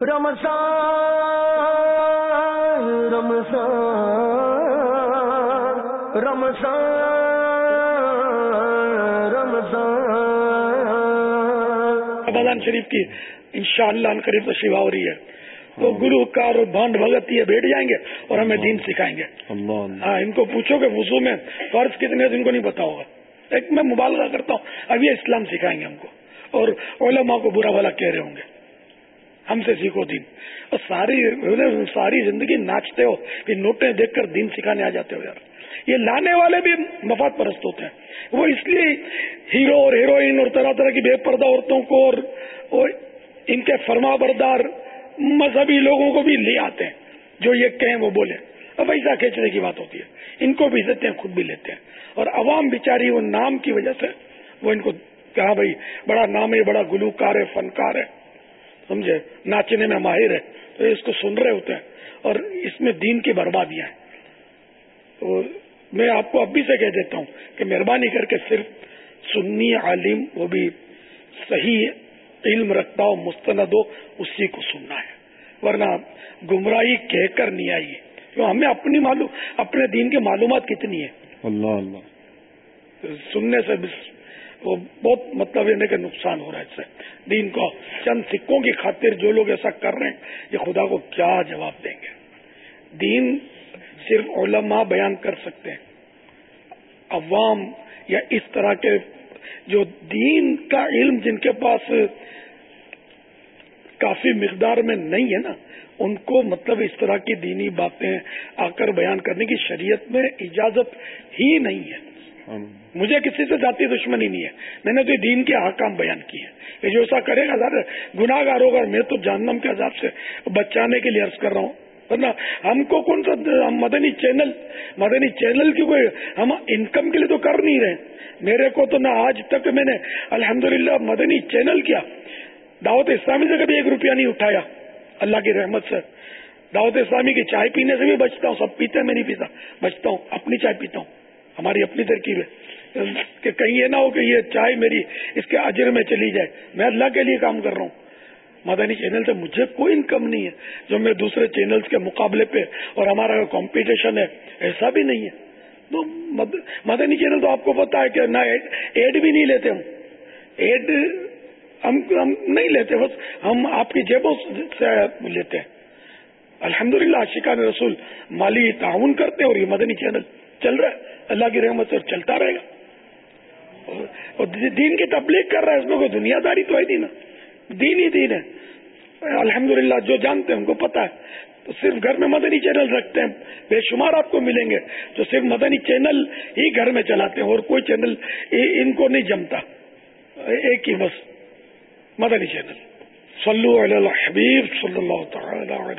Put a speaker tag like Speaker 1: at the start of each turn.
Speaker 1: رمضان رمضان رمضان رمضان۔
Speaker 2: رمضان شریف کی انشاءاللہ ان قریب تو شیوا ہو رہی ہے۔ وہ گرو کار اور بانڈ بھگت یہ بیٹھ جائیں گے اور ہمیں دین سکھائیں گے۔ ہاں ان کو پوچھو کہ وضو میں فرض کتنے ان کو نہیں پتا ہوگا۔ ایک میں مبالغہ کرتا ہوں۔ اب یہ اسلام سکھائیں گے ہم کو۔ اور علماء کو برا بھلا کہہ رہے ہوں گے۔ ہم سے سیکھو دین۔ اور ساری ساری زندگی ناچتے ہو کہ نوٹیں دیکھ کر دین سکھانے آ جاتے ہو یار۔ یہ لانے والے بھی مفاد پرست ہوتے ہیں۔ وہ اس لیے ہیرو اور ہیروئن اور طرح طرح کی بے پردہ عورتوں کو اور ان کے فرما بردار مذہبی لوگوں کو بھی لے آتے ہیں۔ جو یہ کہیں وہ بولے۔ اب ایسا کھینچنے کی بات ہوتی ہے۔ ان کو بھی دیتے ہیں خود بھی لیتے ہیں۔ اور عوام بیچاری وہ نام کی وجہ سے وہ ان کو کہا بھائی، بڑا نام ہے، بڑا گلوکار ہے، فنکار ہے۔ سمجھے ناچنے میں ماہر ہے تو اس کو سن رہے ہوتے ہیں اور اس میں دین کی بربادیاں ہیں تو میں آپ کو اب بھی سے کہہ دیتا ہوں کہ مہربانی کر کے صرف سنی عالم وہ بھی صحیح علم رکھتا ہو مستند ہو اسی کو سننا ہے۔ ورنہ گمراہی کہہ کر نہیں آئی۔ ہے ہمیں اپنی معلوم اپنے دین کی معلومات کتنی ہے
Speaker 3: اللہ اللہ۔
Speaker 2: سننے سے وہ بہت مطلب یہ کہ نقصان ہو رہا ہے اس سے۔ دین کو چند سکوں کی خاطر جو لوگ ایسا کر رہے ہیں، یہ خدا کو کیا جواب دیں گے؟ دین صرف علماء بیان کر سکتے ہیں۔ عوام یا اس طرح کے جو دین کا علم جن کے پاس کافی مقدار میں نہیں ہے نا، ان کو مطلب اس طرح کی دینی باتیں آ کر بیان کرنے کی شریعت میں اجازت ہی نہیں ہے۔ مجھے کسی سے ذاتی دشمنی نہیں ہے۔ میں نے تو دین کے حکام بیان کیے ہیں۔ جو ایسا کرے گا گناہ گار ہوگا میں تو جہنم کے عذاب سے بچانے کے لیے عرض کر رہا ہوں۔ ورنہ ہم کو کون سا مدنی چینل مدنی چینل کی کوئی ہم انکم کے لیے تو کر نہیں رہے۔ میرے کو تو نہ آج تک میں نے الحمدللہ مدنی چینل کیا۔ دعوت اسلامی سے کبھی ایک روپیہ نہیں اٹھایا۔ اللہ کی رحمت سے۔ دعوت اسلامی کی چائے پینے سے بھی بچتا ہوں، سب پیتے میں نہیں پیتا۔ بچتا ہوں، اپنی چائے پیتا ہوں۔ ہماری اپنی ترکیب ہے۔ کہ کہیں یہ نہ ہو کہ یہ چائے میری اس کے اجر میں چلی جائے۔ میں اللہ کے لیے کام کر رہا ہوں۔ مدنی چینل سے مجھے کوئی انکم نہیں ہے۔ جو میں دوسرے چینلز کے مقابلے پہ اور ہمارا کمپٹیشن ہے، ایسا بھی نہیں ہے۔ تو مدنی چینل تو آپ کو پتا ہے کہ نہ ایڈ بھی نہیں لیتے ہم۔ ایڈ ہم ہم نہیں لیتے، بس ہم آپ کی جیبوں سے لیتے ہیں۔ الحمد للہ رسول مالی تعاون کرتے ہیں اور یہ مدنی چینل چل رہا ہے۔ اللہ کی رحمت سے چلتا رہے گا۔ اور دین کی تبلیغ کر رہا ہے، اس میں کوئی دنیا داری تو ہے نہیں نا۔ دین ہی دین ہے۔ الحمدللہ، جو جانتے ہیں، ان کو پتا ہے۔ تو صرف گھر میں مدنی چینل رکھتے ہیں۔ بے شمار آپ کو ملیں گے۔ جو صرف مدنی چینل ہی گھر میں چلاتے ہیں، اور کوئی چینل ان کو نہیں جمتا۔ ایک ہی بس۔ مدنی چینل۔ صلو علی الحبیب صلی اللہ تعالی